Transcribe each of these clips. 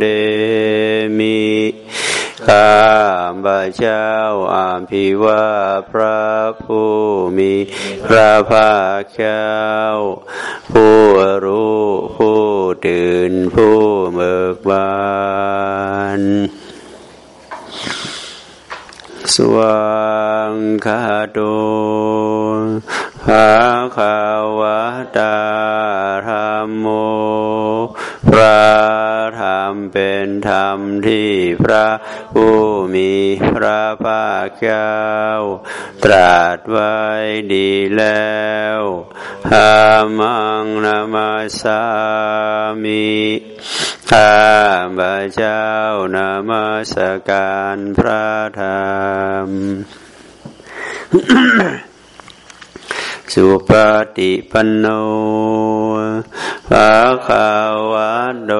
เดมิข้าพระเจ้าอาภิวาพระผู้มีพระภาคเจ้า ผู้รู้ผู้ตื่นผู้เบิกบานสวังคาโตภาคาวตา ธรรมที่พระผู้มีพระภาคเจ้า ตรัสไว้ดีแล้วหามังนามาสามิข้าพระเจ้านามัสการพระธรรมสุปฏิปันโน ภาคาวะโด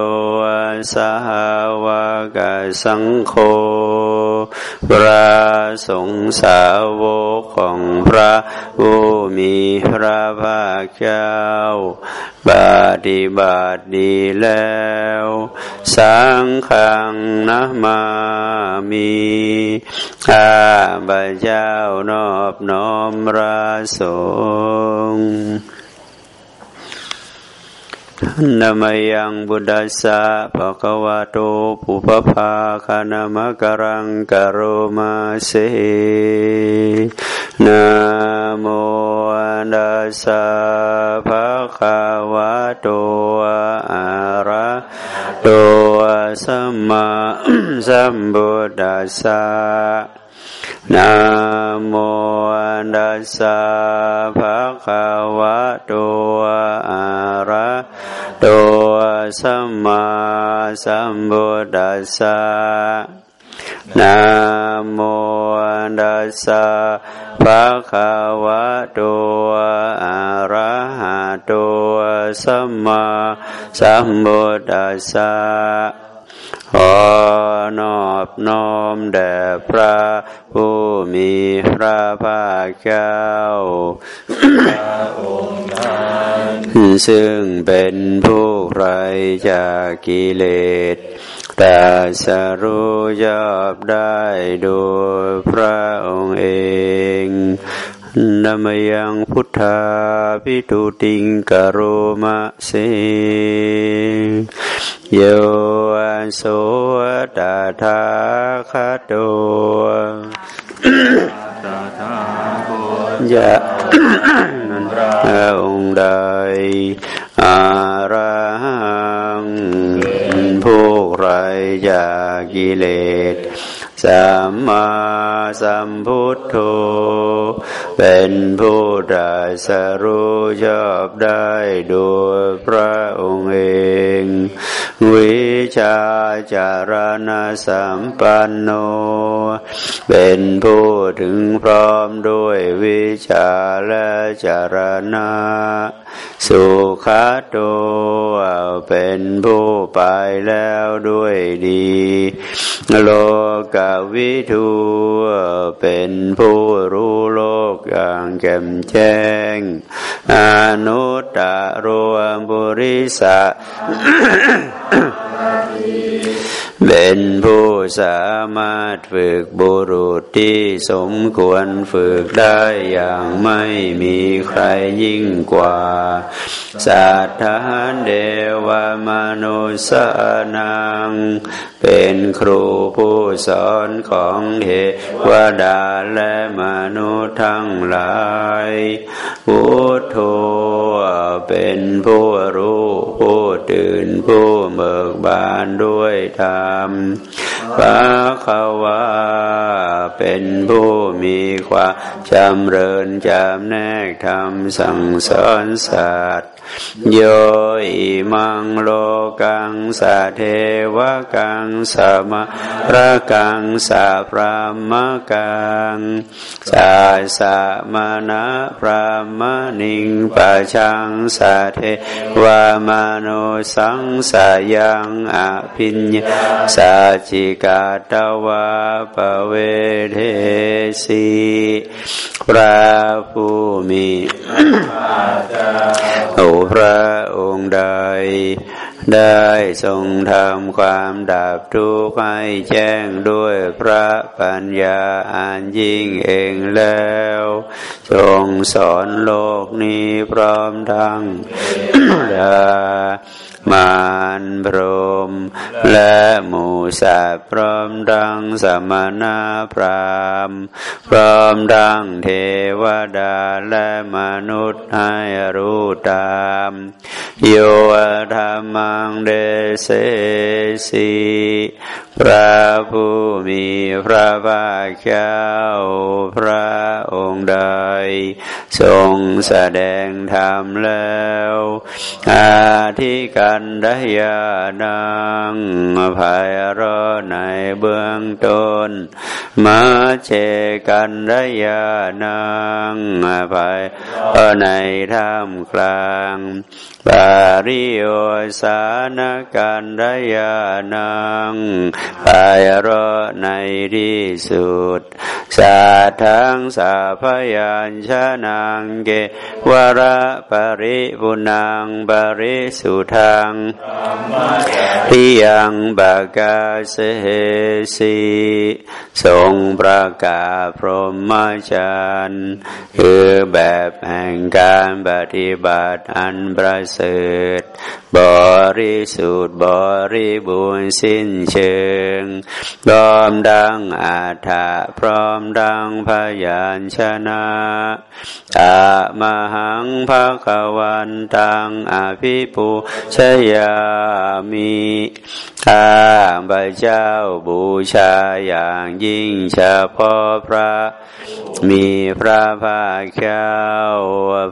สาวกสังโฆพระสงฆ์สาวกของพระผู้มีพระภาคเจ้าปฏิบัติดีแล้ว สังขังนะมามีข้าพระเจ้านอบน้อมราสง นามยังบุตสสะภะคะวะโตปุพพาคานามกรังกโรมาเสนะโมดัสสะภะคะวะโตอะระโตสัมมาสัมพุทธัสะนะโมดัสสะภะคะวะโต โตสัมมาสัมพุทธัสสะนะโมดัสสะภะคะวะโตอะระหะโตสัมมาสัมพุทธัสสะขอนอบน้อมแด่พระ ผู้มีพระภาคเจ้าซึ่งเป็นผู้ไรจากกิเลสแต่สรู้ยอบได้โดยพระองค์เองนามยังพุทธาพิทุติงกโรมะเสโยอันโสตถาคโต ยะพระองค์ใดอารังผู้ไรจากกิเลสสัมมาสัมพุทโธเป็นผู้ตรัสรู้ชอบได้โดยพระองค์เอง วิชาจารณสัมปันโน เป็นผู้ถึงพร้อมด้วยวิชาและจารณะ สุขโตเป็นผู้ไปแล้วด้วยดี โลกวิทูเป็นผู้รู้โลกอย่างแจ่มแจ้ง อนุตตรรวมบุริสะ เป็นผู้สามารถฝึกบุรุษที่สมควรฝึกได้อย่างไม่มีใครยิ่งกว่าสัตธานเดวมนุสนังเป็นครูผู้สอนของเทวดาและมนุษย์ทั้งหลายพุทโธเป็นผู้รู้ ตื่นผู้เบิกบานด้วยธรรมพระขาวาเป็นผู้มีความจำเริญจำแนกธรรมสั่งสอนสัตว์ โยอิมังโลกังสะเทวกังสมะระกังสะพรามกังสาสะมานะพรามนิงปัชังสะเทวามโนสังสายังอภิญญาสัจิกาตวาปเวเทสีพระผู้มีโอพระองค์ใด ได้ทรงทำความดับทุกข์ให้แจ้งด้วยพระปัญญาอันยิ่งเองแล้ว ทรงสอนโลกนี้พร้อมทั้งดามารพรม และหมูสัตว์พร้อมดังสมณะพรามพร้อมดังเทวดาและมนุษย์ให้รู้ตาม โยธรรมังเดเสสี พระผู้มีพระภาคเจ้าพระองค์ใด ทรงแสดงธรรมแล้ว อาธิกันดยานังภายรอในเบื้องต้นมาเจกันดยานังภายในท่ามกลางปาริโยสานกันดยานังภายรอในที่สุด สาทังสาพยานชนังเกวระปริบุนังปริสุทังพิยังบากาเสสีทรงประกาศพรหมจรรย์คือแบบแห่งการปฏิบัติอันประเสริฐบริสุทธิ์บริบูรณ์สิ้นเชิงพร้อมดังอาถะพร้อมดังพยานชนะอามหังภะควันตังอภิปุชยามิข้าพระเจ้าบูชาอย่างยิ่งเฉพาะพระ มีพระภาคเจ้า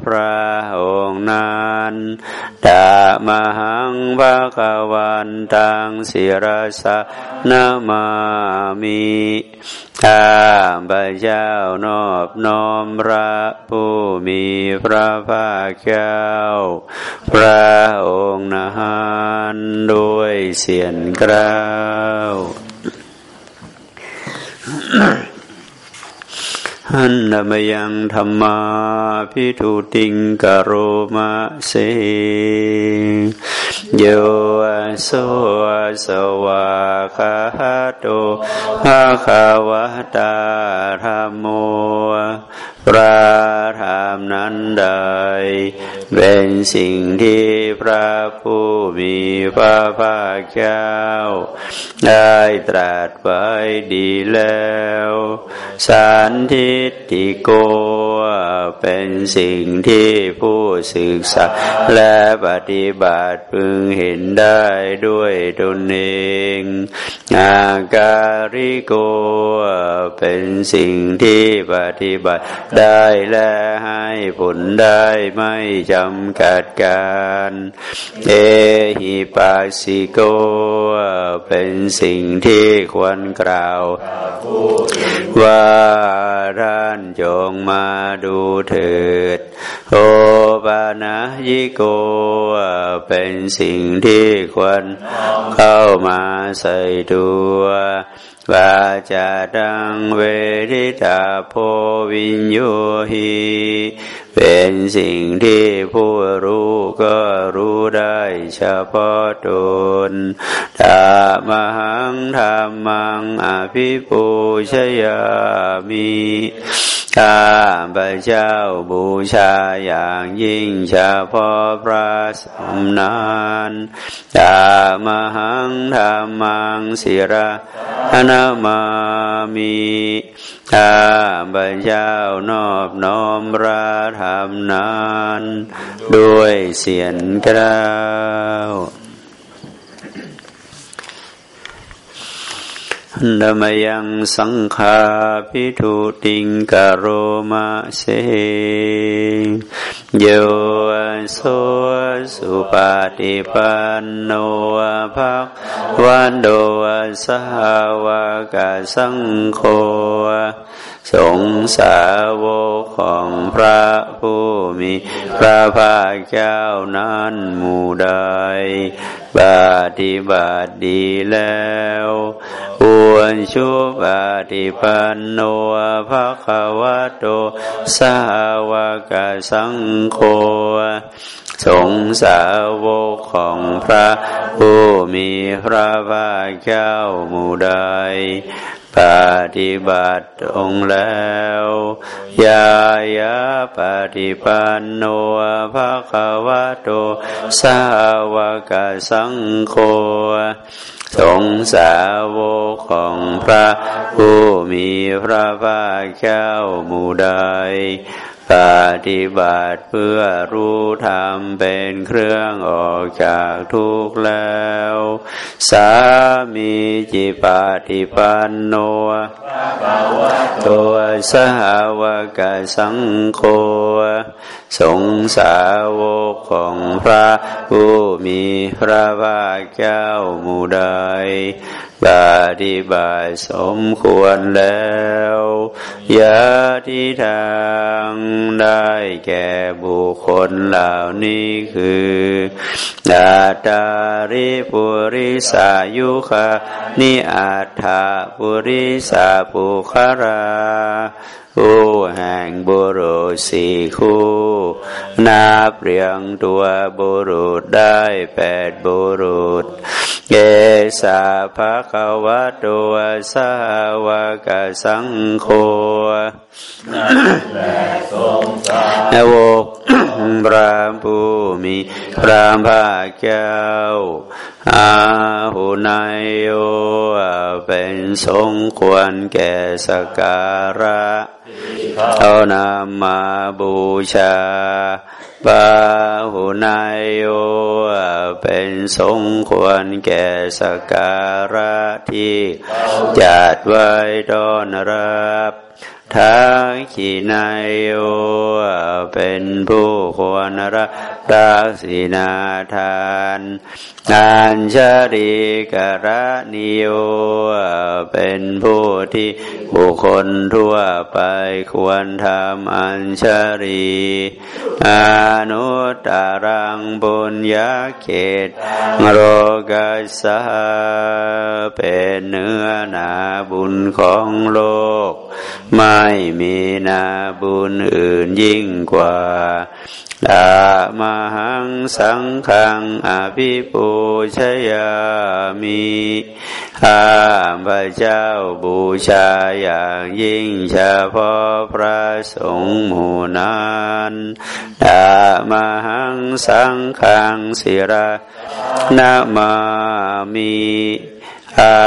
พระองค์นั้นดามหังพระคะวันตังศิรสะนามามิ ข้าพระเจ้านอบน้อมพระผู้มีพระภาคเจ้า พระองค์นั้นด้วยเสียงกล้าวหันนมยังธรรมาพิทุติงกโรมาเสโยโสสวาคาโต ภาคาวตาธรรมโมพระธรรมนั้นใด เป็นสิ่งที่พระผู้มีพระภาคเจ้า ได้ตรัสไว้ดีแล้ว สันทิติโก เป็นสิ่งที่ผู้ศึกษาและปฏิบัติพึงเห็นได้ด้วยตนเองอาการิโกเป็นสิ่งที่ปฏิบัติได้และให้ผลได้ไม่จำกัดการ เอหิปัสสิโกเป็นสิ่งที่ควรกล่าว ว่าท่านจงมาดูเถิดโอปานะยิโกเป็นสิ่งที่ควรเข้ามาใส่ตัววาจาดังเวทิตาโพวิญโยหิเป็นสิ่งที่ผู้รู้ก็รู้ได้เฉพาะตนธรรมหังธรรมังอภิปูชยามิ ข้าพระเจ้าบูชาอย่างยิ่งเฉพาะพระสมนานธรรมหังธรรมังศิระนามามิข้าพระเจ้านอบน้อมพระธรรมนั้นด้วยเสียงกล้าว ดมยังสังขาพิทุติงกโรมาเสโยโสสุปาติปันโนภะวันโดสหวกสังโฆ สงสาวกของพระผู้มีพระภาคเจ้านั้นหมู่ใดปฏิบัติดีแล้วควรชุปฏิปันโนภะคะวะโตสาวกสังโฆสงสาวกของพระผู้มีพระภาคเจ้าหมู่ใด ปฏิบัติองแล้วยายาปฏิปันโนภะคะวะโตสาวกสังโฆสงสาวกของพระผู้มีพระภาคเจ้าหมู่ใด ปฏิบัติเพื่อรู้ธรรมเป็นเครื่องออกจากทุกข์แล้ว สามีจิปฏิปันโนตัวสหาวกสังโฆสงสาวกของพระผู้มีพระภาคเจ้ามู่ใดปฏิบัติสมควรแล้ว ยาที่ทางได้แก่บุคคลเหล่านี้คืออาตาริปุริสายุคานิอาถาปุริสาปุคาราคู่แห่งบุรุษสี่คู่นับเรียงตัวบุรุษได้แปดบุรุษ เกสาภะคะวะตัวสาวกสังโฆนวก พระผู้มีพระภาคเจ้าอาหุนายโยเป็นสงควรแก่สการะเอานำมาบูชาบาหุนายโยเป็นสงควรแก่สการะที่จัดไว้ดอนรับ ทักขีนายโยเป็นผู้ควรรักศีนาทานงานชาริกระนิโยเป็นผู้ที่บุคคลทั่วไปควรทำอัญชรีอนุตารังบุญญาเขตโรกัสาเป็นเนื้อนาบุญของโลกมาไม่มีนาบุญอื่นยิ่งกว่าดามหังสังขังอภิปูชยามิข้าพระเจ้าบูชาอย่างยิ่งเฉพาะพระสงฆ์หมู่นั้นดามหังสังขังศิระนามามิ ข้า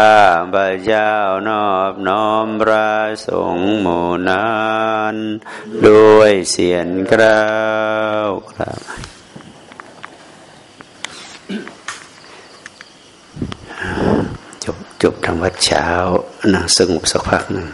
พระเจ้านอบน้อมพระสงฆ์หมู่นั้นด้วยเสียงกล้าวครับจบจบทางวัดเช้านั่งสงบสักพักหนึ่ง